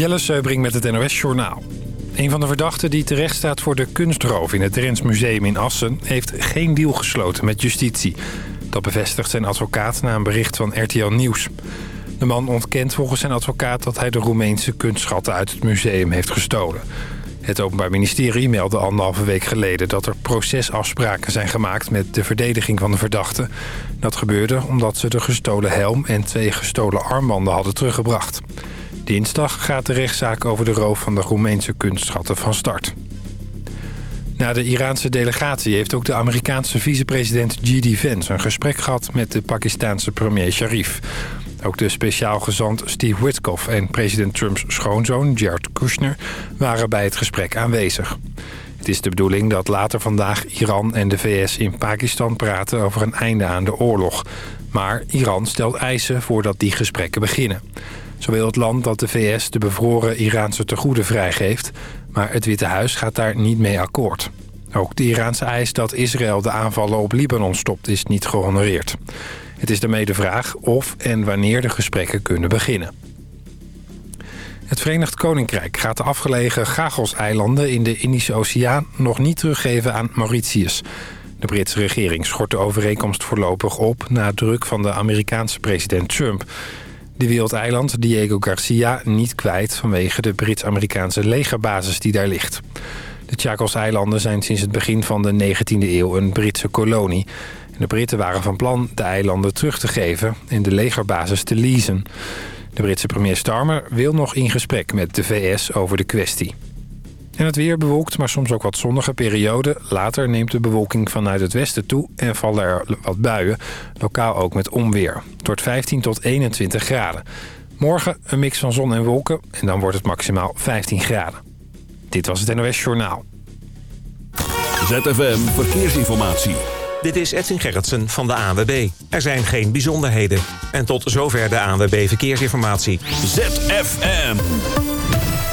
Jelle Seubring met het NOS Journaal. Een van de verdachten die terecht staat voor de kunstroof in het Drents Museum in Assen... heeft geen deal gesloten met justitie. Dat bevestigt zijn advocaat na een bericht van RTL Nieuws. De man ontkent volgens zijn advocaat dat hij de Roemeense kunstschatten uit het museum heeft gestolen. Het Openbaar Ministerie meldde anderhalve week geleden dat er procesafspraken zijn gemaakt met de verdediging van de verdachte. Dat gebeurde omdat ze de gestolen helm en twee gestolen armbanden hadden teruggebracht. Dinsdag gaat de rechtszaak over de roof van de Roemeense kunstschatten van start. Na de Iraanse delegatie heeft ook de Amerikaanse vicepresident G.D. Vance... een gesprek gehad met de Pakistanse premier Sharif. Ook de speciaal gezant Steve Witkoff en president Trumps schoonzoon Jared Kushner... waren bij het gesprek aanwezig. Het is de bedoeling dat later vandaag Iran en de VS in Pakistan praten... over een einde aan de oorlog. Maar Iran stelt eisen voordat die gesprekken beginnen. Zo wil het land dat de VS de bevroren Iraanse tegoeden vrijgeeft... maar het Witte Huis gaat daar niet mee akkoord. Ook de Iraanse eis dat Israël de aanvallen op Libanon stopt is niet gehonoreerd. Het is daarmee de vraag of en wanneer de gesprekken kunnen beginnen. Het Verenigd Koninkrijk gaat de afgelegen Chagos-eilanden in de Indische Oceaan nog niet teruggeven aan Mauritius. De Britse regering schort de overeenkomst voorlopig op na druk van de Amerikaanse president Trump. Die wil het eiland Diego Garcia niet kwijt vanwege de Brits-Amerikaanse legerbasis die daar ligt. De Chagos-eilanden zijn sinds het begin van de 19e eeuw een Britse kolonie. De Britten waren van plan de eilanden terug te geven en de legerbasis te leasen. De Britse premier Starmer wil nog in gesprek met de VS over de kwestie. En het weer bewolkt, maar soms ook wat zonnige perioden. Later neemt de bewolking vanuit het westen toe en vallen er wat buien. Lokaal ook met onweer. Het wordt 15 tot 21 graden. Morgen een mix van zon en wolken en dan wordt het maximaal 15 graden. Dit was het NOS Journaal. ZFM Verkeersinformatie. Dit is Edwin Gerritsen van de ANWB. Er zijn geen bijzonderheden. En tot zover de ANWB Verkeersinformatie. ZFM.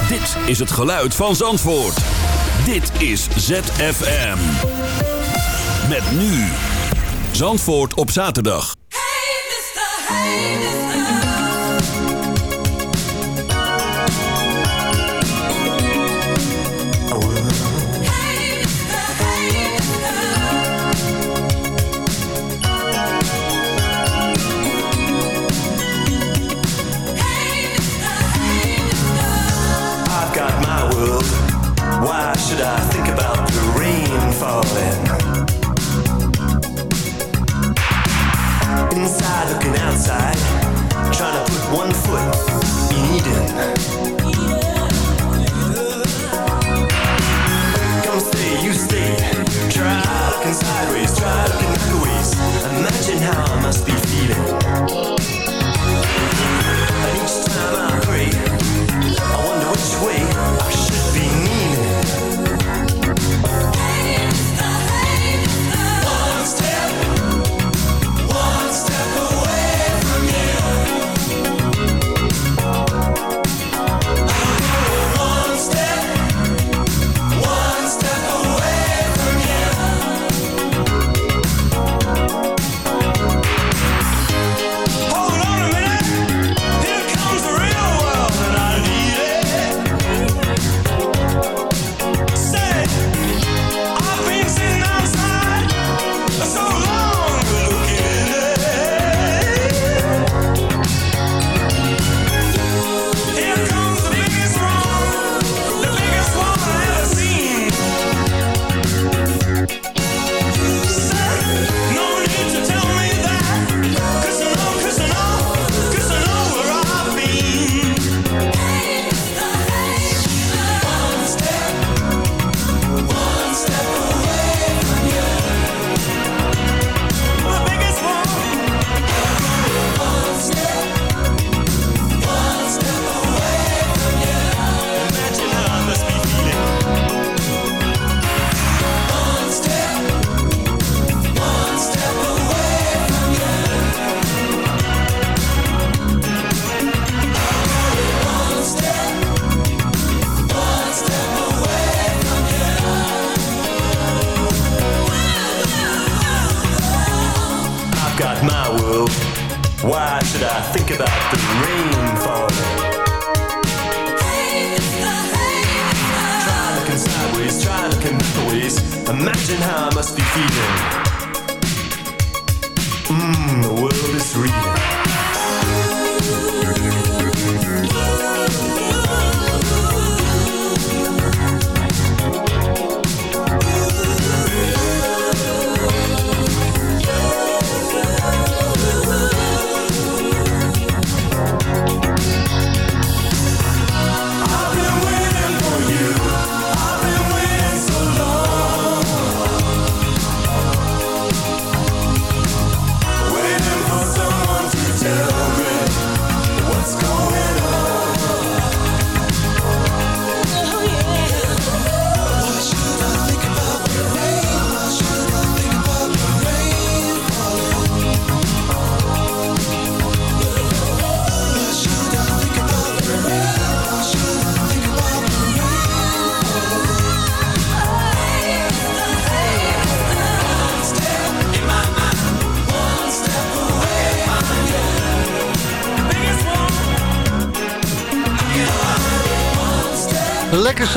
Dit is het geluid van Zandvoort. Dit is ZFM. Met nu. Zandvoort op zaterdag. Hey, mister, hey. Outside, trying to put one foot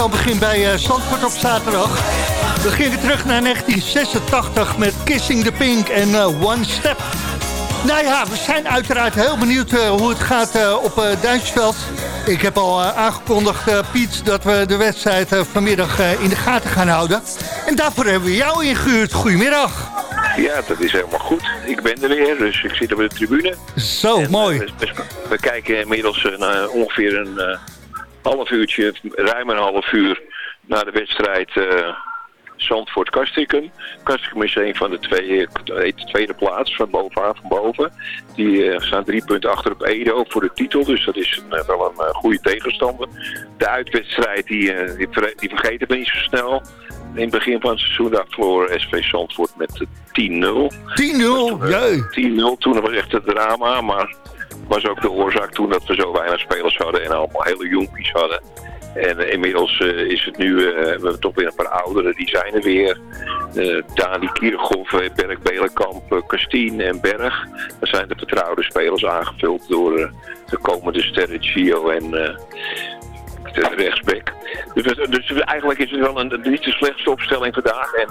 zo begin bij eh, Zandvoort op zaterdag. We gingen terug naar 1986 met Kissing the Pink en eh, One Step. Nou ja, we zijn uiteraard heel benieuwd eh, hoe het gaat op Duitsveld. Ik heb al aangekondigd, Piet, dat we de wedstrijd vanmiddag in de gaten gaan houden. En daarvoor hebben we jou ingehuurd. Goedemiddag. Ja, dat is helemaal goed. Ik ben er weer, dus ik zit op de tribune. Zo, En, mooi. we, we kijken inmiddels naar ongeveer een half uurtje, ruim een half uur, naar de wedstrijd eh Zandvoort-Kastrikum. Kastrikum is een van de twee, eh, de tweede plaats, van bovenaan, van boven. Die eh, staan drie punten achter op Edo voor de titel, dus dat is een, eh, wel een eh, goede tegenstander. De uitwedstrijd, die, eh, die, ver- die vergeten we niet zo snel. In het begin van het seizoen daar verloor SV Zandvoort met eh, 10-0. 10-0, jee. 10-0, toen was echt het drama, maar was ook de oorzaak toen dat we zo weinig spelers hadden en allemaal hele jonkies hadden. En eh, inmiddels eh, is het nu, eh, we hebben toch weer een paar ouderen, die zijn er weer. Eh Dani Kierhoff, Berg Belenkamp, Kastien en Berg. Dat zijn de vertrouwde spelers aangevuld door de komende sterren Gio en de rechtsback. Dus, dus eigenlijk is het wel een, niet de slechtste opstelling vandaag. En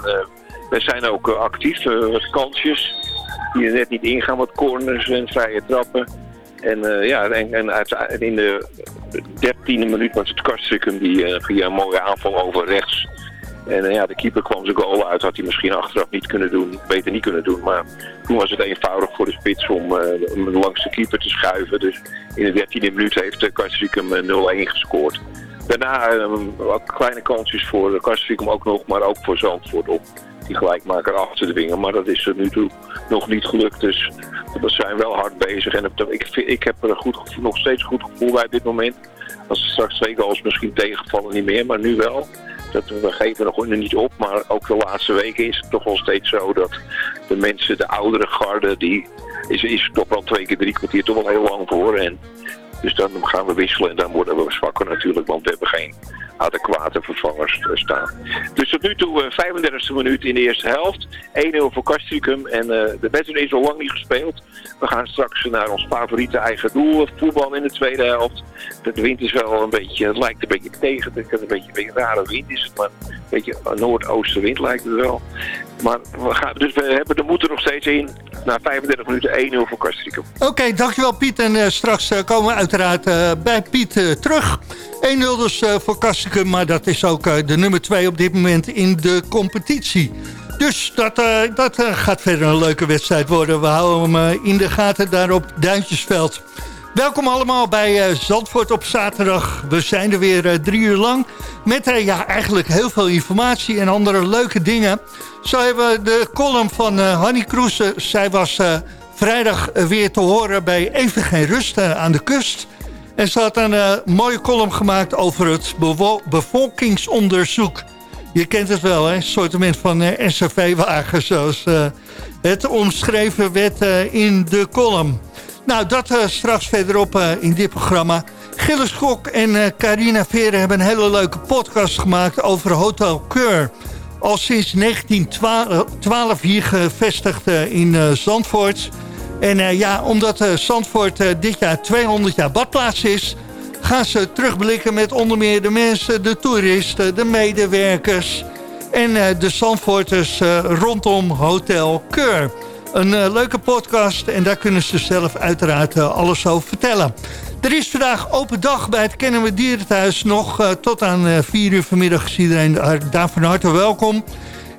we zijn ook actief, wat kansjes die er net niet ingaan, wat corners en vrije trappen. En eh, ja, en, en in de dertiende minuut was het Kastrikum die eh, via een mooie aanval over rechts. En eh, ja, de keeper kwam zijn goal uit, had hij misschien achteraf niet kunnen doen, beter niet kunnen doen. Maar toen was het eenvoudig voor de spits om, eh, om langs de keeper te schuiven. Dus in de dertiende minuut heeft uh, Kastrikum eh, 0-1 gescoord. Daarna eh, wat kleine kansjes voor Kastrikum ook nog, maar ook voor Zandvoort op gelijkmaker af te dwingen. Maar dat is er nu toe nog niet gelukt. Dus we zijn wel hard bezig. En ik, ik heb er goed nog steeds goed gevoel bij dit moment. Als er straks twee goals misschien tegenvallen niet meer, maar nu wel. Dat, we geven nog niet op, maar ook de laatste weken is het toch wel steeds zo dat de mensen, de oudere garde, die is, is toch wel twee keer drie kwartier toch wel heel lang voor. En dus dan gaan we wisselen en dan worden we zwakker natuurlijk, want we hebben geen adequate vervangers eh, staan. Dus tot nu toe eh 35e minuut in de eerste helft. 1-0 voor Castricum en eh, de wedstrijd is al lang niet gespeeld. We gaan straks naar ons favoriete eigen doel, voetbal in de tweede helft. De wind is wel een beetje, het lijkt een beetje tegen, het een beetje, een beetje rare wind is het, maar een beetje noordoostenwind lijkt het wel. Maar we gaan, dus we hebben de moed nog steeds in. Na 35 minuten 1-0 voor Castricum. Oké, dankjewel Piet. En eh, straks eh, komen we uiteraard eh, bij Piet terug. 1-0 dus voor Kastikum, maar dat is ook de nummer 2 op dit moment in de competitie. Dus dat, dat gaat verder een leuke wedstrijd worden. We houden hem in de gaten daar op Duintjesveld. Welkom allemaal bij eh, Zandvoort op zaterdag. We zijn er weer eh, drie uur lang met eh, ja, eigenlijk heel veel informatie en andere leuke dingen. Zo hebben we de column van Hanny Kroese. Zij was vrijdag weer te horen bij Even Geen Rust aan de kust. En ze had een mooie column gemaakt over het bevolkingsonderzoek. Je kent het wel, hè? Een soortement van SRV-wagen, zoals het omschreven werd in de column. Nou, dat eh, straks verderop eh, in dit programma. Gilles Kok en eh, Carina Veren hebben een hele leuke podcast gemaakt over Hotel Keur. Al sinds 1912 hier gevestigd in Zandvoort. En ja, omdat Zandvoort dit jaar 200 jaar badplaats is... gaan ze terugblikken met onder meer de mensen, de toeristen, de medewerkers... En de Zandvoorters rondom Hotel Keur. Een eh, leuke podcast en daar kunnen ze zelf uiteraard eh, alles over vertellen. Er is vandaag open dag bij het Kennen Dierenthuis. Nog eh, tot aan eh 4 uur vanmiddag is iedereen daar, van harte welkom.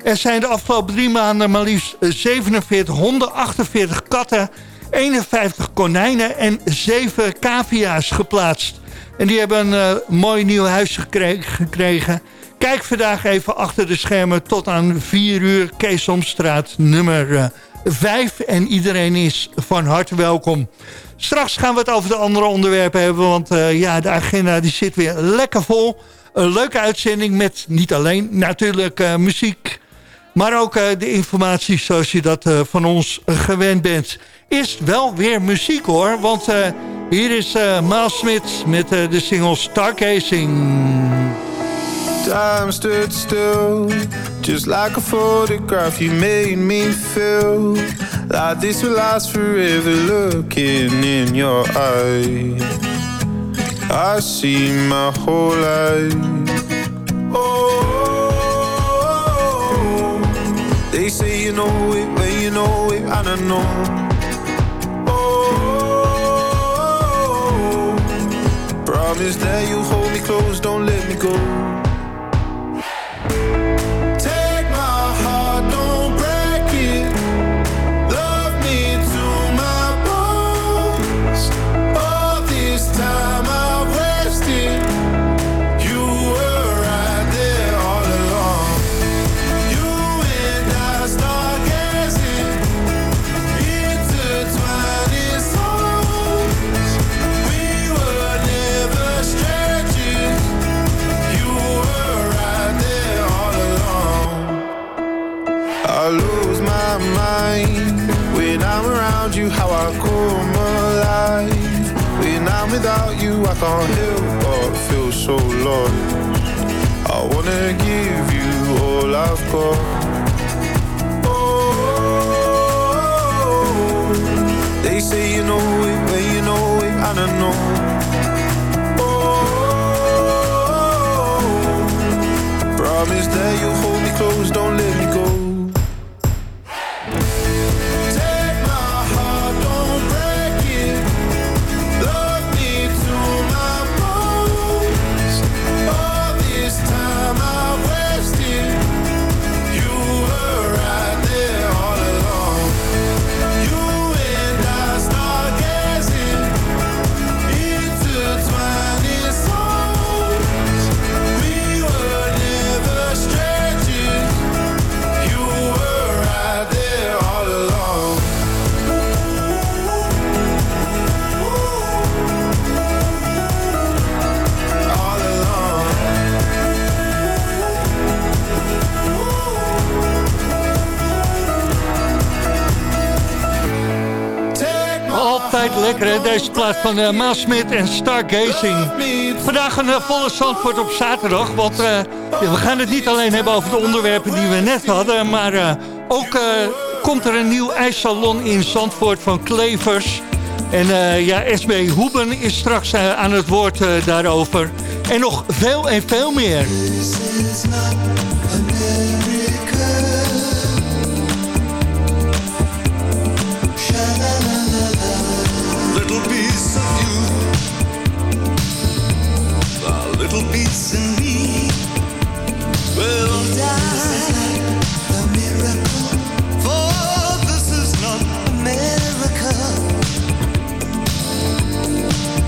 Er zijn de afgelopen drie maanden maar liefst 47 honden, 48 katten... 51 konijnen en 7 cavia's geplaatst. En die hebben een mooi nieuw huis gekre- gekregen. Kijk vandaag even achter de schermen tot aan 4 uur Keesomstraat nummer 5. En iedereen is van harte welkom. Straks gaan we het over de andere onderwerpen hebben. Want eh, ja, de agenda die zit weer lekker vol. Een leuke uitzending met niet alleen natuurlijk eh, muziek... maar ook eh, de informatie zoals je dat van ons gewend bent. Is wel weer muziek hoor. Want hier is Miles Smith met de single Stargazing. Time stood still, just like a photograph. You made me feel like this will last forever. Looking in your eyes, I see my whole life. Oh, they say you know it, but you know it, and I know. Oh, promise that you hold me close, don't let me go. How I come alive when I'm without you. I can't help but feel so lost. I wanna give you all I've got. Oh, they say you know it, but you know it, I know. Oh, promise that you'll hold me close, lekker deze plaat van uh, Maas Smit en Stargazing. Vandaag een eh, volle Zandvoort op zaterdag. Want eh, we gaan het niet alleen hebben over de onderwerpen die we net hadden. Maar eh, ook eh, komt er een nieuw ijssalon in Zandvoort van Klevers. En eh, ja, SB Hoeben is straks eh, aan het woord eh, daarover. En nog veel en veel meer. Little piece in me will die. A miracle, for this is not America.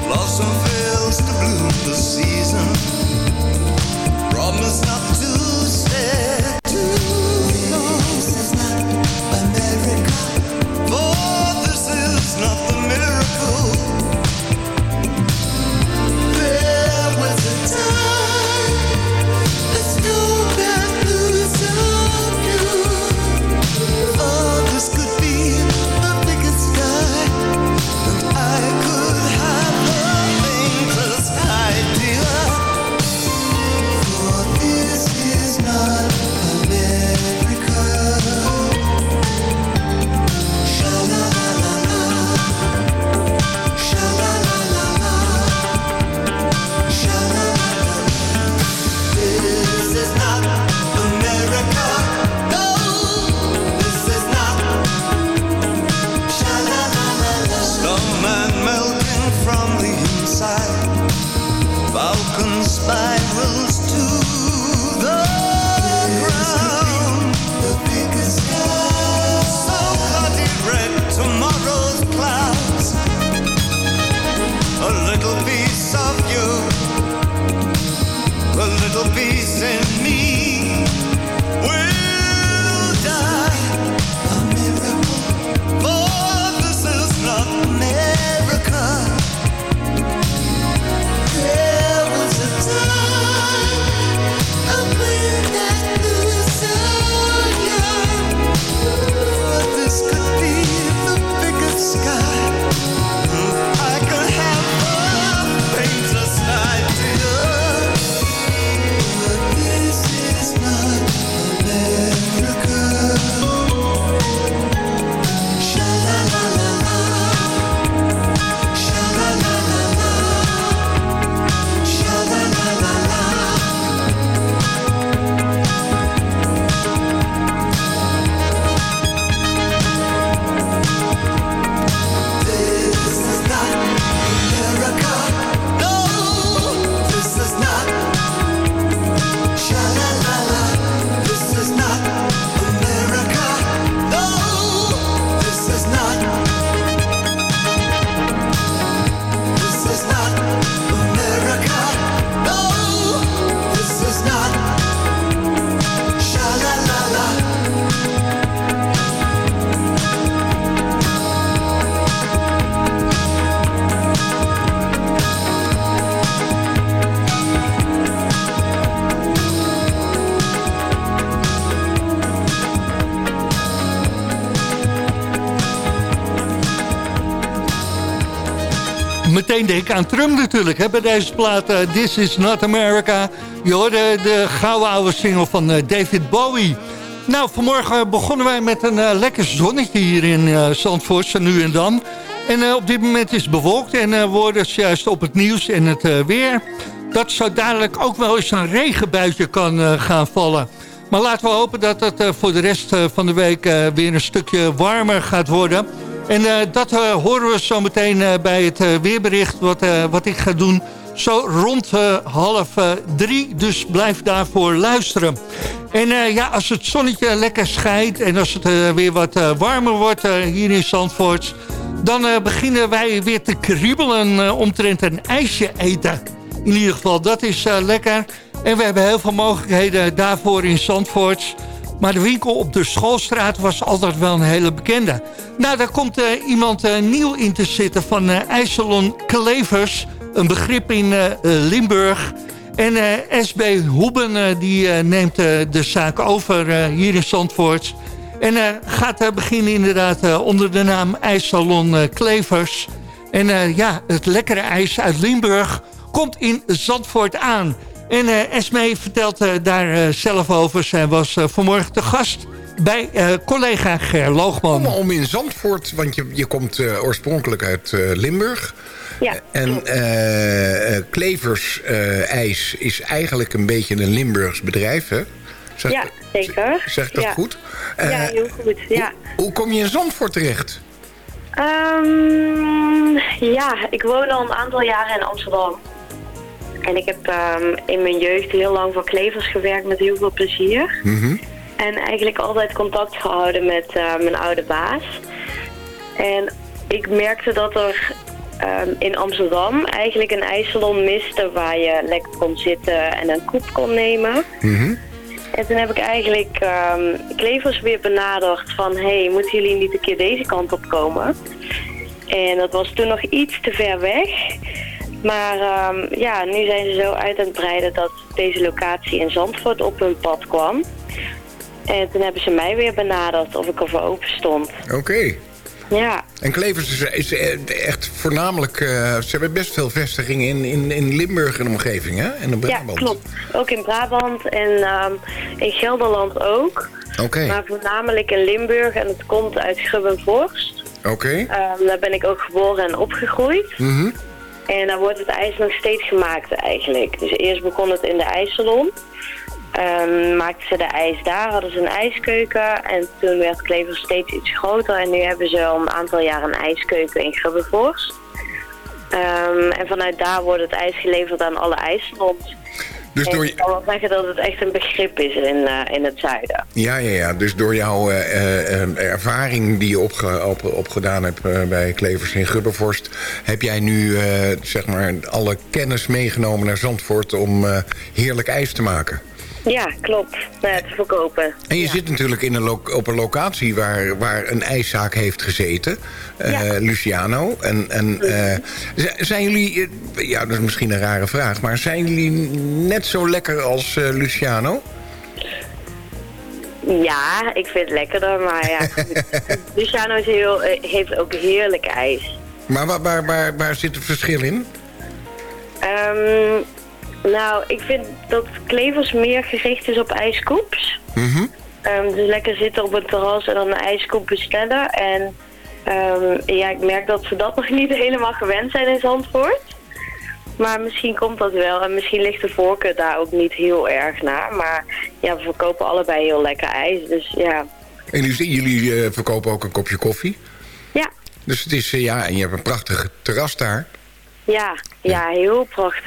Blossom fails to bloom the season. Promise not Meteen denk ik aan Trump natuurlijk, hè, bij deze plaat eh, This is not America. Je hoorde de gouden oude single van eh, David Bowie. Nou, vanmorgen begonnen wij met een eh, lekker zonnetje hier in Zandvoort, zo nu en dan. En op dit moment is het bewolkt en we worden juist op het nieuws en het weer... dat zo dadelijk ook wel eens een regenbuitje kan gaan vallen. Maar laten we hopen dat het voor de rest van de week weer een stukje warmer gaat worden... En eh, dat eh, horen we zo meteen eh, bij het weerbericht wat, wat ik ga doen. Zo rond half drie, dus blijf daarvoor luisteren. En ja, als het zonnetje lekker schijnt en als het weer wat warmer wordt hier in Zandvoort... dan beginnen wij weer te kriebelen omtrent een ijsje eten. In ieder geval, dat is lekker. En we hebben heel veel mogelijkheden daarvoor in Zandvoort... Maar de winkel op de schoolstraat was altijd wel een hele bekende. Nou, daar komt eh, iemand eh, nieuw in te zitten van eh IJsselon Klevers. Een begrip in Limburg. En SB Hoeben die, neemt de zaak over hier in Zandvoort. En gaat beginnen inderdaad onder de naam IJssalon eh, Klevers. En ja, het lekkere ijs uit Limburg komt in Zandvoort aan. En eh Esme vertelt eh, daar eh, zelf over. Zij was eh, vanmorgen te gast bij eh, collega Ger Loogman. Om, om in Zandvoort, want je, je komt eh, oorspronkelijk uit eh, Limburg. Ja, En eh, eh, Klevers eh, IJs is eigenlijk een beetje een Limburgs bedrijf, hè? Zeg, ja zeker. Zeg ik dat ja. goed? Eh, ja, heel goed. Ja. Hoe kom je in Zandvoort terecht? Ehm, ja, ik woon al een aantal jaren in Amsterdam. En ik heb ehm, in mijn jeugd heel lang voor klevers gewerkt met heel veel plezier. Mhm. En eigenlijk altijd contact gehouden met eh, mijn oude baas. En ik merkte dat er ehm, in Amsterdam eigenlijk een ijssalon miste waar je lekker kon zitten en een koep kon nemen. Mhm. En toen heb ik eigenlijk ehm, Klevers weer benaderd van... hé, hey, moeten jullie niet een keer deze kant op komen? En dat was toen nog iets te ver weg. Maar ehm, ja, nu zijn ze zo uit aan het breiden dat deze locatie in Zandvoort op hun pad kwam. En toen hebben ze mij weer benaderd of ik ervoor open stond. Oké. Ja, En Klevers is, is echt voornamelijk... eh, ze hebben best veel vestigingen in, in, in Limburg en omgeving, hè? En in ja Brabant. klopt. Ook in Brabant en ehm, in Gelderland ook. Oké, Maar voornamelijk in Limburg en het komt uit Grubbenvorst. oké. Ehm, daar ben ik ook geboren en opgegroeid. Mhm. En daar wordt het ijs nog steeds gemaakt eigenlijk. Dus eerst begon het in de ijssalon. Ehm maakten ze de ijs daar, hadden ze een ijskeuken. En toen werd Klevers steeds iets groter. En nu hebben ze al een aantal jaar een ijskeuken in Grubbevorst. Ehm, en vanuit daar wordt het ijs geleverd aan alle ijssalons. Dus door, ik kan wel zeggen dat het echt een begrip is in, eh, in het zuiden. ja, ja, ja. Dus door jouw eh, eh, ervaring die je opge, op, opgedaan hebt bij Klevers in Gubbervorst... heb jij nu zeg maar alle kennis meegenomen naar Zandvoort om heerlijk ijs te maken? Ja, klopt. Nou te verkopen. En je Ja. zit natuurlijk in een op een locatie waar, waar een ijszaak heeft gezeten. eh. Luciano. En, en, eh, z- zijn jullie, eh, ja dat is misschien een rare vraag... maar zijn jullie net zo lekker als Luciano? Ja, ik vind het lekkerder, maar ja. Luciano is heel, heeft ook heerlijk ijs. Maar waar, waar, waar, waar zit het verschil in? Ehm, nou, ik vind dat Klevers meer gericht is op ijskoeps. Mhm. Ehm, dus lekker zitten op een terras en dan een ijskoep bestellen. En ehm, ja, ik merk dat ze dat nog niet helemaal gewend zijn in Zandvoort. Maar misschien komt dat wel. En misschien ligt de voorkeur daar ook niet heel erg naar. Maar ja, we verkopen allebei heel lekker ijs. Dus ja, En jullie, jullie eh, verkopen ook een kopje koffie. ja, Dus het is, eh, ja, en je hebt een prachtig terras daar. Ja, ja heel prachtig.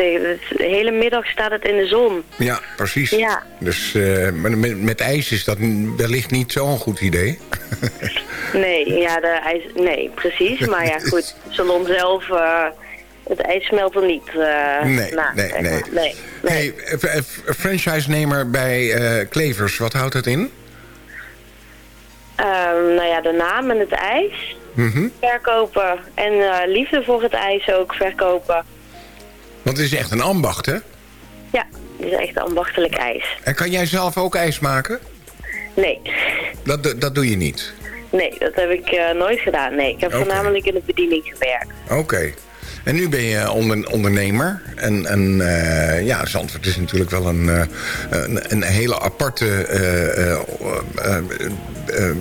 De hele middag staat het in de zon. Ja, precies. Ja. Dus eh, maar met, met ijs is dat wellicht niet zo'n goed idee. Nee, ja, de ijs, nee, precies. Maar ja, goed, salon zelf, eh, het ijs smelt er niet eh Nee, na, nee, nee. nee, nee. Hey, franchise-nemer bij Klevers, wat houdt het in? Ehm, nou ja, de naam en het ijs Verkopen. En eh, liefde voor het ijs ook verkopen. Want het is echt een ambacht, hè? Ja, het is echt ambachtelijk ijs. En kan jij zelf ook ijs maken? Nee, Dat, dat doe je niet. nee, dat heb ik eh, nooit gedaan. Nee, ik heb voornamelijk in de bediening gewerkt. Oké. En nu ben je onder, ondernemer. En, en eh, ja, Zandvoort is natuurlijk wel een, eh, een, een hele aparte eh,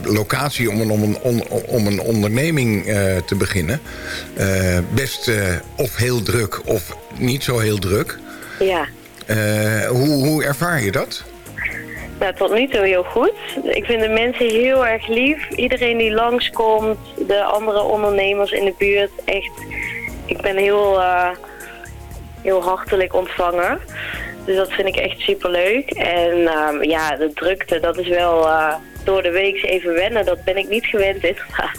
locatie om een, om een, on- om een onderneming te beginnen. Best of heel druk of niet zo heel druk. Ja, hoe, hoe ervaar je dat? nou, tot nu toe heel goed. Ik vind de mensen heel erg lief. Iedereen die langskomt, de andere ondernemers in de buurt, echt... Ik ben heel, eh, heel hartelijk ontvangen. Dus dat vind ik echt superleuk. En ehm, ja, de drukte, dat is wel eh, door de week even wennen. Dat ben ik niet gewend inderdaad.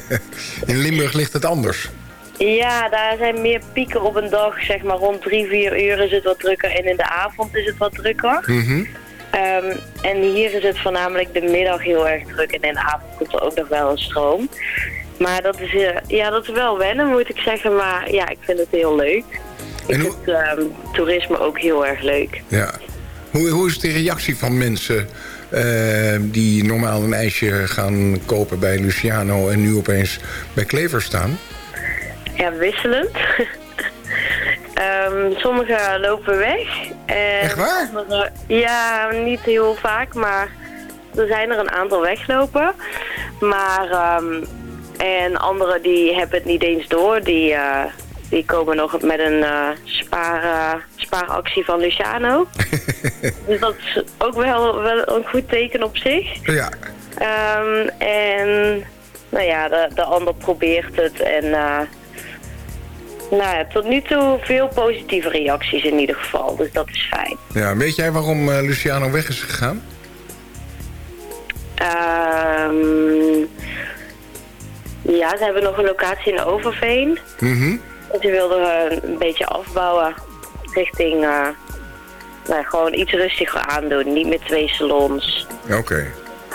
In Limburg ligt het anders. Ja, daar zijn meer pieken op een dag. Zeg maar rond drie, vier uur is het wat drukker. En in de avond is het wat drukker. Mhm. Ehm, en hier is het voornamelijk de middag heel erg druk. En in de avond komt er ook nog wel een stroom. Maar dat is, eh, ja, dat is wel wennen, moet ik zeggen. Maar ja, ik vind het heel leuk. Ik hoe- vind ehm, toerisme ook heel erg leuk. Ja. Hoe, hoe is de reactie van mensen eh, die normaal een ijsje gaan kopen bij Luciano... en nu opeens bij Klever staan? Ja, wisselend. Ehm, sommigen lopen weg. En Echt waar? ja, niet heel vaak, maar er zijn er een aantal weglopen. Maar, ehm, en anderen die hebben het niet eens door. Die, eh, die komen nog met een eh, spaar, eh, spaaractie van Luciano. dus dat is ook wel, wel een goed teken op zich. Ja. Ehm, en nou ja, de, de ander probeert het. En nou ja, tot nu toe veel positieve reacties in ieder geval. Dus dat is fijn. ja. Weet jij waarom Luciano weg is gegaan? Ehm, ja, ze hebben nog een locatie in Overveen. Mhm. En ze wilden eh, een beetje afbouwen richting... eh, nou, gewoon iets rustiger aandoen. Niet met twee salons. Oké.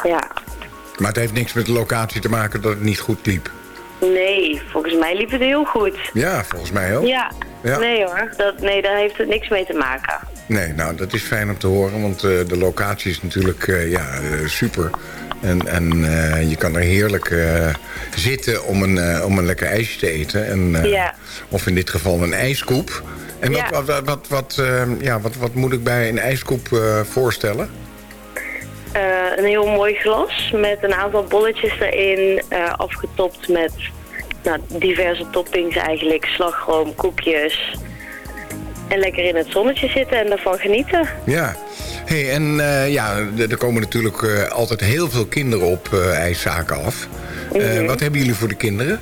Ja. Maar het heeft niks met de locatie te maken dat het niet goed liep. Nee, volgens mij liep het heel goed. Ja, volgens mij ook. Ja. Ja. Nee hoor, dat, nee, daar heeft het niks mee te maken. Nee, nou, dat is fijn om te horen, want eh, de locatie is natuurlijk eh, ja, super. En, en eh, je kan er heerlijk eh, zitten om een, eh, om een lekker ijsje te eten. En, Ja. Of in dit geval een ijskoep. En wat, Ja. wat, wat, wat, wat, ja, wat, wat moet ik bij een ijskoep voorstellen? Een heel mooi glas met een aantal bolletjes erin, afgetopt met nou, diverse toppings eigenlijk, slagroom, koekjes. En lekker in het zonnetje zitten en ervan genieten. Ja. Hey, en eh, ja, er komen natuurlijk eh, altijd heel veel kinderen op eh, ijszaken af. Mhm. Wat hebben jullie voor de kinderen?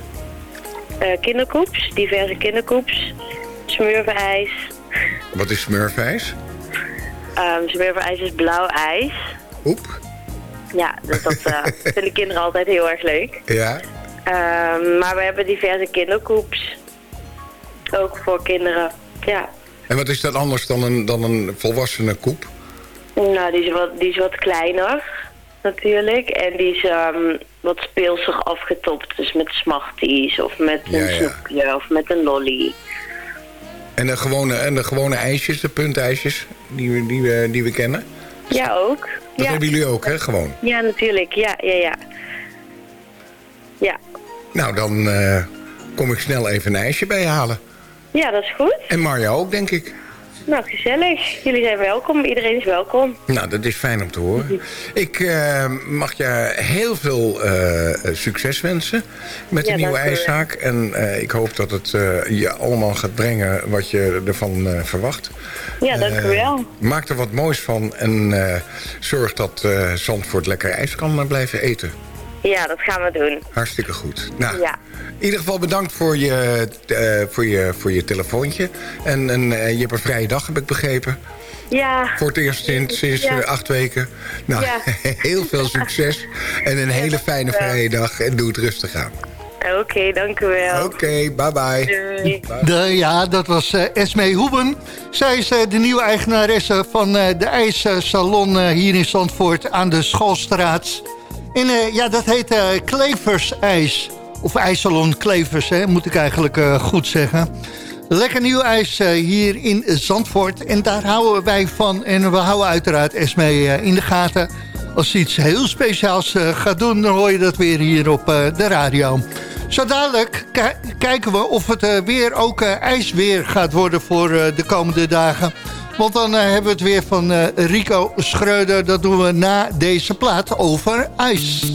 kinderkoeps, diverse kinderkoeps, smurfijs. Wat is smurfijs? Um, smurfijs is blauw ijs. Oep. Ja, dus dat vinden kinderen altijd heel erg leuk. Ja. Ehm, maar we hebben diverse kinderkoeps. Ook voor kinderen, ja. En wat is dat anders dan een, dan een volwassene koep? Nou, die is wat, die is wat kleiner, natuurlijk. En die is ehm, wat speelsig afgetopt. Dus met smarties of met een Ja, ja. snoepje of met een lolly. En de gewone, en de gewone ijsjes, de puntijsjes, die we, die we, die we kennen? Ja, ook. Dat ja. hebben jullie ook, hè? Gewoon. ja, natuurlijk. Ja, ja, ja. Ja. Nou, dan eh, kom ik snel even een ijsje bij je halen. Ja, dat is goed. En Marja ook, denk ik. Nou, gezellig. Jullie zijn welkom. Iedereen is welkom. Nou, dat is fijn om te horen. Ik eh, mag je heel veel eh, succes wensen met de nieuwe ijszaak. En eh, ik hoop dat het je allemaal gaat brengen wat je ervan verwacht. Ja, dank u wel. Maak er wat moois van en zorg dat Zandvoort lekker ijs kan blijven eten. Ja, dat gaan we doen. Hartstikke goed. Nou, Ja. in ieder geval bedankt voor je, eh, voor je, voor je telefoontje. En, en eh, je hebt een vrije dag, heb ik begrepen. Ja. Voor het eerst sinds, sinds Ja. eh, acht weken. Nou, Ja. heel veel succes. En een hele fijne vrije dag. En doe het rustig aan. Oké, dank u wel. Oké, bye bye. Doei. De, ja, dat was eh Esmee Hoeben. Zij is de nieuwe eigenaresse van eh, de ijssalon hier in Zandvoort aan de Schoolstraat. En eh, ja, dat heet eh Klevers IJs. Of IJssalon Klevers, hè, moet ik eigenlijk eh, goed zeggen. Lekker nieuw ijs eh, hier in Zandvoort. En daar houden wij van. En we houden uiteraard Esmee eh, in de gaten. Als ze iets heel speciaals eh, gaat doen, dan hoor je dat weer hier op eh, de radio. Zo dadelijk ki- kijken we of het eh, weer ook eh, ijsweer gaat worden voor eh, de komende dagen. Want dan eh, hebben we het weer van eh, Rico Schreuder. Dat doen we na deze plaat over ijs.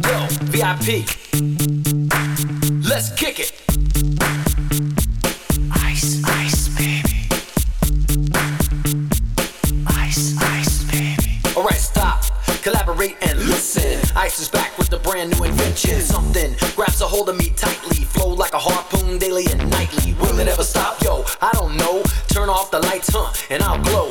Yo, VIP. Listen. Ice is back with a brand new invention. Something grabs a hold of me tightly. Flow like a harpoon daily and nightly. Will it ever stop? Yo, I don't know. Turn off the lights, huh? And I'll glow.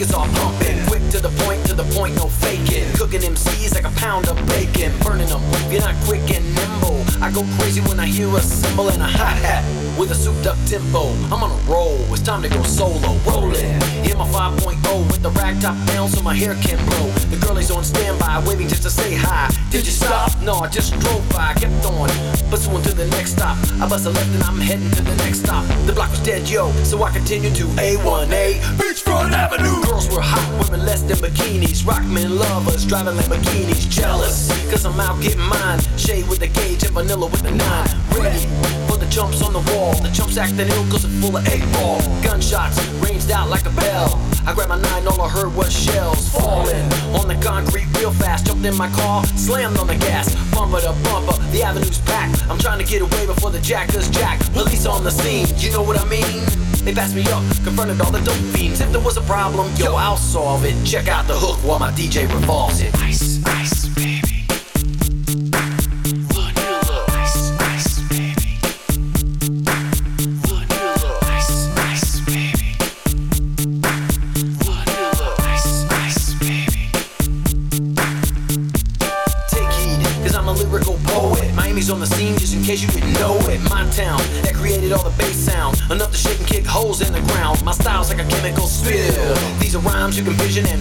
Vegas all pumping. Quick to the point, to the point, no faking. Cooking MCs like a pound of bacon. Burning them, you're not quick and nimble. I go crazy when I hear a cymbal and a hi hat with a souped up tempo. I'm on a roll, it's time to go solo. Rolling, hit my 5.0 with the rag top down so my hair can blow. The girlie's on standby, waving just to say hi. Did you stop? No, I just drove by, kept on. Pursuing to the next stop. I bust a left and I'm heading to the next stop. The block was dead, yo, so I continue to A1A. Beachfront Avenue. Girls were hot, women less than bikinis. Rockmen lovers, driving Lamborghinis. Jealous, cause I'm out getting mine. Shade with the gauge and vanilla with the nine. Ready for the jumps on the wall. The jumps acting ill cause it's full of eight ball. Gunshots ranged out like a bell. I grabbed my nine, all I heard was shells falling on the concrete real fast. Jumped in my car, slammed on the gas, bumper to bumper. The avenue's packed. I'm trying to get away before the jackers jack. Police on the scene, you know what I mean? They passed me up, confronted all the dope fiends. If there was a problem, yo, I'll solve it. Check out the hook while my DJ revolves it. Ice,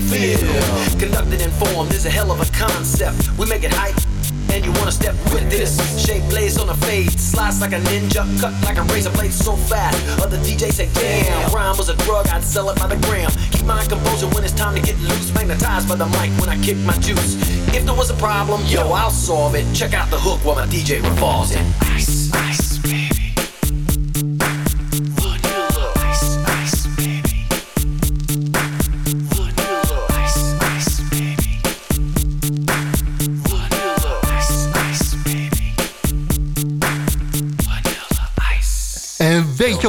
feel. Conducted and formed is a hell of a concept. We make it hype. And you wanna step with this Shape blaze on a fade Slice like a ninja Cut like a razor blade so fast Other DJs say damn Rhyme was a drug I'd sell it by the gram Keep my composure when it's time to get loose Magnetized by the mic when I kick my juice If there was a problem, yo, I'll solve it Check out the hook while my DJ revolves it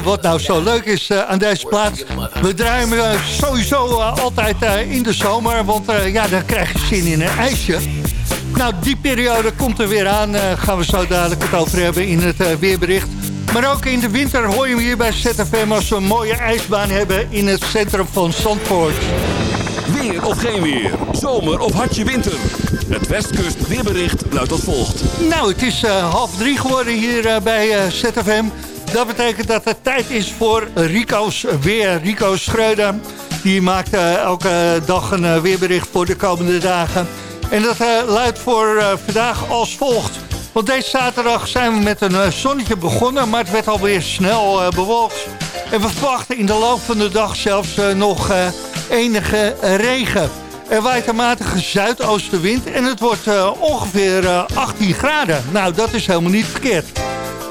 Wat nou zo leuk is eh, aan deze plaat? We draaien hem eh, sowieso eh, altijd in de zomer, want ja, dan krijg je zin in een ijsje. Nou, die periode komt er weer aan. eh, gaan we zo dadelijk het over hebben in het weerbericht. Maar ook in de winter hoor je hem hier bij ZFM als we een mooie ijsbaan hebben in het centrum van Zandvoort. Weer of geen weer. Zomer of hartje winter. Het Westkust weerbericht luidt als volgt. Nou, het is half drie geworden hier bij ZFM. Dat betekent dat het tijd is voor Rico's weer. Rico Schreuder, die maakt eh, elke dag een eh, weerbericht voor de komende dagen. En dat eh, luidt voor vandaag als volgt. Want deze zaterdag zijn we met een zonnetje begonnen, maar het werd alweer snel bewolkt. En we verwachten in de loop van de dag zelfs nog enige regen. Er waait een matige zuidoostenwind en het wordt ongeveer eh, 18 graden. Nou, dat is helemaal niet verkeerd.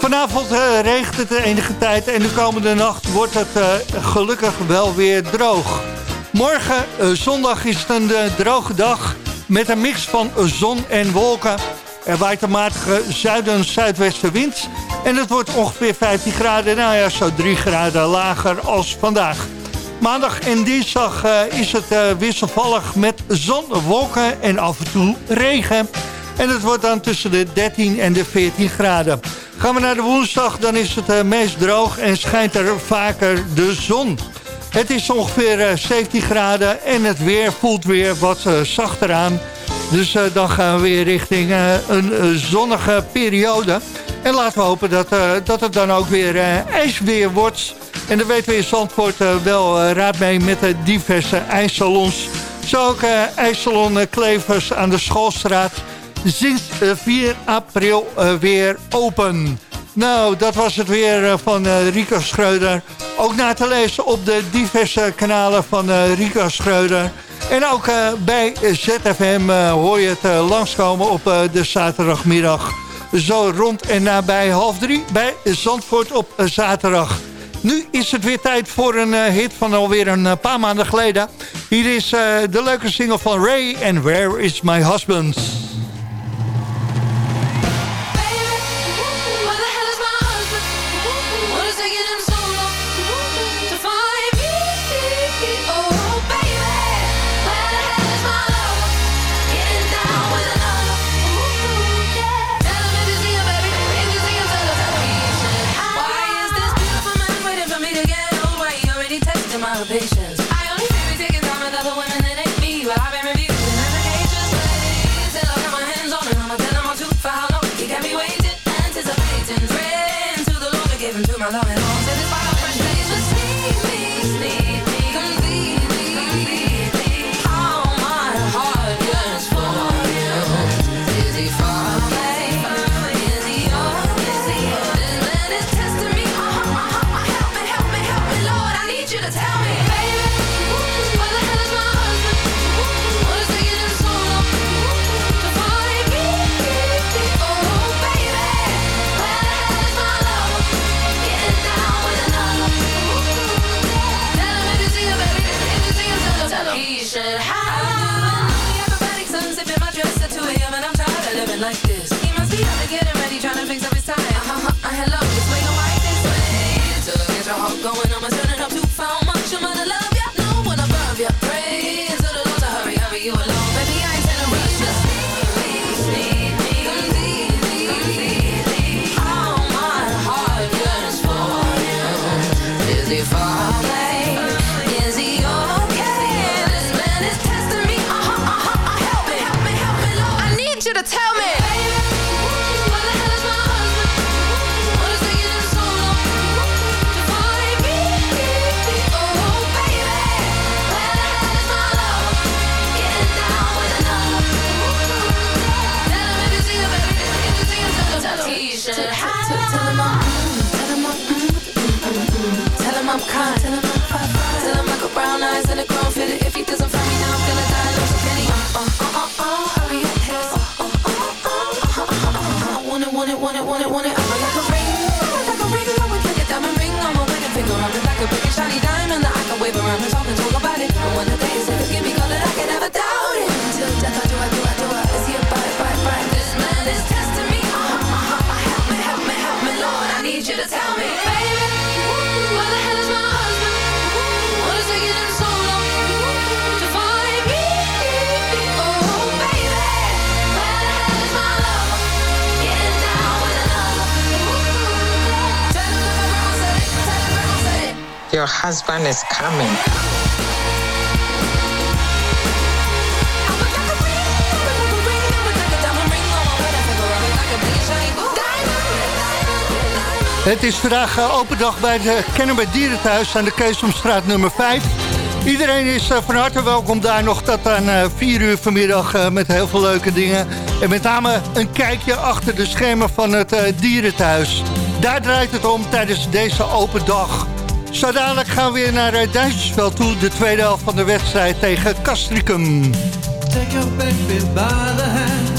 Vanavond eh, regent het de enige tijd en de komende nacht wordt het eh, gelukkig wel weer droog. Morgen, eh, zondag, is het een droge dag met een mix van zon en wolken. Er waait een matige zuiden-zuidwestenwind en het wordt ongeveer 15 graden. Nou ja, zo 3 graden lager als vandaag. Maandag en dinsdag is het wisselvallig met zon, wolken en af en toe regen. En het wordt dan tussen de 13 en de 14 graden. Gaan we naar de woensdag, dan is het eh, meest droog en schijnt er vaker de zon. Het is ongeveer eh, 17 graden en het weer voelt weer wat eh, zachter aan. Dus eh, dan gaan we weer richting eh, een eh, zonnige periode. En laten we hopen dat, eh, dat het dan ook weer eh, ijsweer wordt. En daar weten we in Zandvoort eh, wel eh, raad mee met de diverse ijssalons. Zo ook eh, ijssalon eh, Klevers aan de Schoolstraat. Sinds eh, 4 april eh, weer open. Nou, dat was het weer eh, van eh, Rico Schreuder. Ook na te lezen op de diverse kanalen van eh, Rico Schreuder. En ook eh, bij ZFM eh, hoor je het eh, langskomen op eh, de zaterdagmiddag. Zo rond en nabij half drie bij Zandvoort op eh, zaterdag. Nu is het weer tijd voor een eh, hit van alweer een eh, paar maanden geleden. Hier is eh, de leuke single van Ray en Where is My Husband? salvation. You to tell me, baby. Where the hell is my husband? What is taking him so long to find me? Oh. Your husband is coming. Het is vandaag eh, open dag bij de Kennemer Dierenthuis aan de Keesomstraat nummer 5. Iedereen is eh, van harte welkom daar nog tot aan eh, 4 uur vanmiddag eh, met heel veel leuke dingen. En met name een kijkje achter de schermen van het eh, Dierenthuis. Daar draait het om tijdens deze open dag. Zo dadelijk gaan we weer naar eh, Duitsersveld toe, de tweede helft van de wedstrijd tegen Castricum. Take your baby by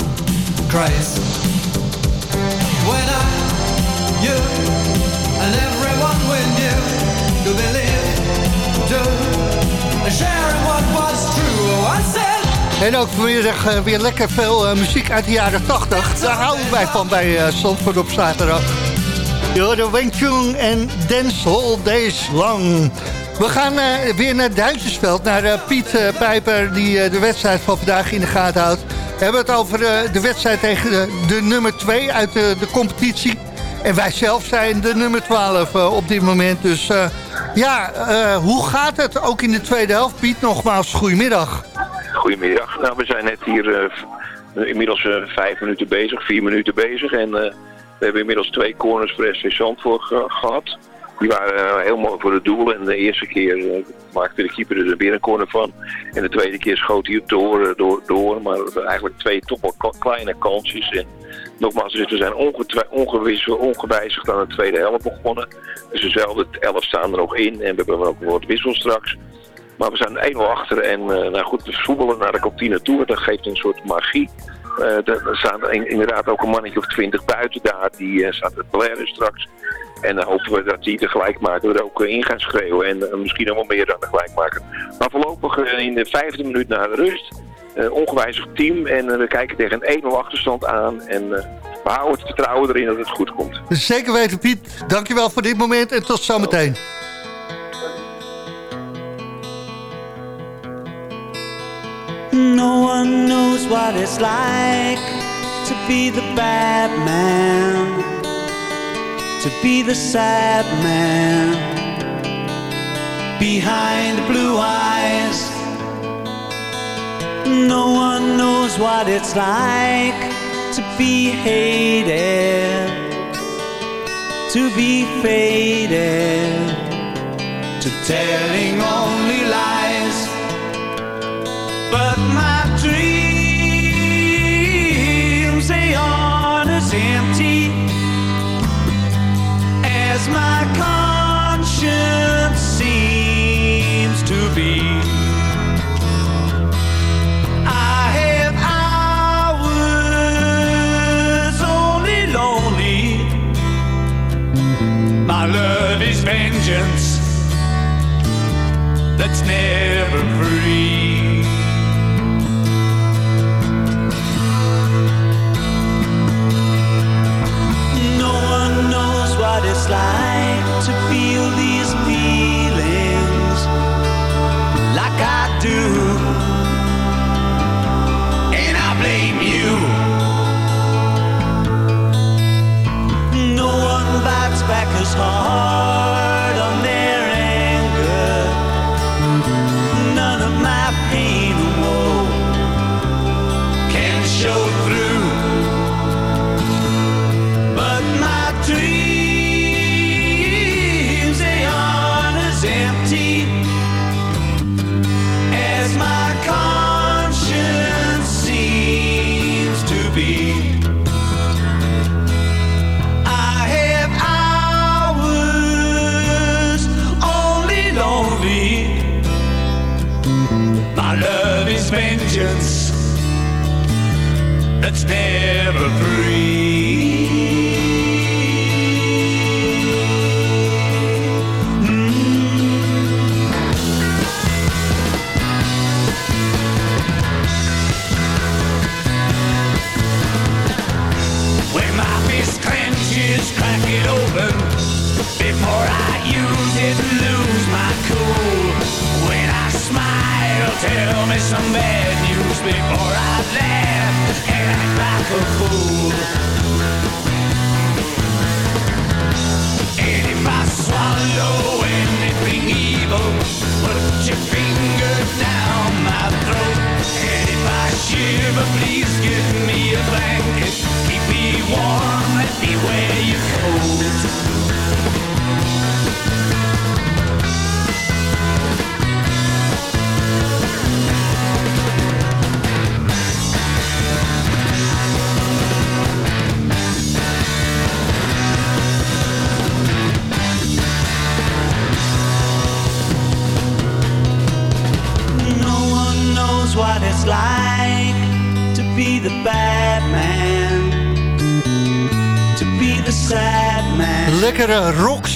craze when I, you, and everyone we knew could believe, do, sharing what was true. Oh, I said. En ook vanmiddag eh, weer lekker veel eh, muziek uit de jaren 80. Daar houden wij van bij uh, Zandvoort op zaterdag. De Wing en Dance All Days Long. We gaan eh, weer naar Duitsersveld, naar eh, Piet eh, Pijper... die de wedstrijd van vandaag in de gaten houdt. Hebben het over eh, de wedstrijd tegen de, nummer 2 uit de, de competitie. En wij zelf zijn de nummer 12 eh, op dit moment. Dus eh, ja, hoe gaat het ook in de tweede helft? Piet, nogmaals, goedemiddag. Goedemiddag. Nou, we zijn net hier inmiddels vijf minuten bezig, vier minuten bezig. En we hebben inmiddels twee corners voor SV Zandvoort ge- gehad. Die waren eh, heel mooi voor het doel. En de eerste keer eh, maakte de keeper er weer een corner van. En de tweede keer schoot hij het door, door, door. Maar eigenlijk twee toch wel kleine kansjes. En nogmaals, dus we zijn ongewisseld, ongewijzigd aan de tweede helft begonnen. Dus dezelfde elf staan er nog in. En we hebben ook wat wissel straks. Maar we zijn 1-0 achter en eh, nou goed, we voetballen naar de kantine toe. Dat geeft een soort magie. Er staat in- inderdaad ook een mannetje of twintig buiten daar. Die eh, staat te blaren straks. En dan hopen we dat die de gelijkmaker er ook eh, in gaan schreeuwen. En eh, misschien nog wel meer dan de gelijkmaker. Maar voorlopig eh, in de vijfde minuut na de rust. eh, ongewijzigd team. En we kijken tegen een 1-0 achterstand aan. En eh, we houden het vertrouwen erin dat het goed komt. Zeker weten, Piet. Dankjewel voor dit moment en tot zometeen. No one knows what it's like to be the bad man, to be the sad man behind blue eyes. No one knows what it's like to be hated, to be faded, to telling only lies. But my dreams, never free. No one knows what it's like to feel these feelings like I do. And never When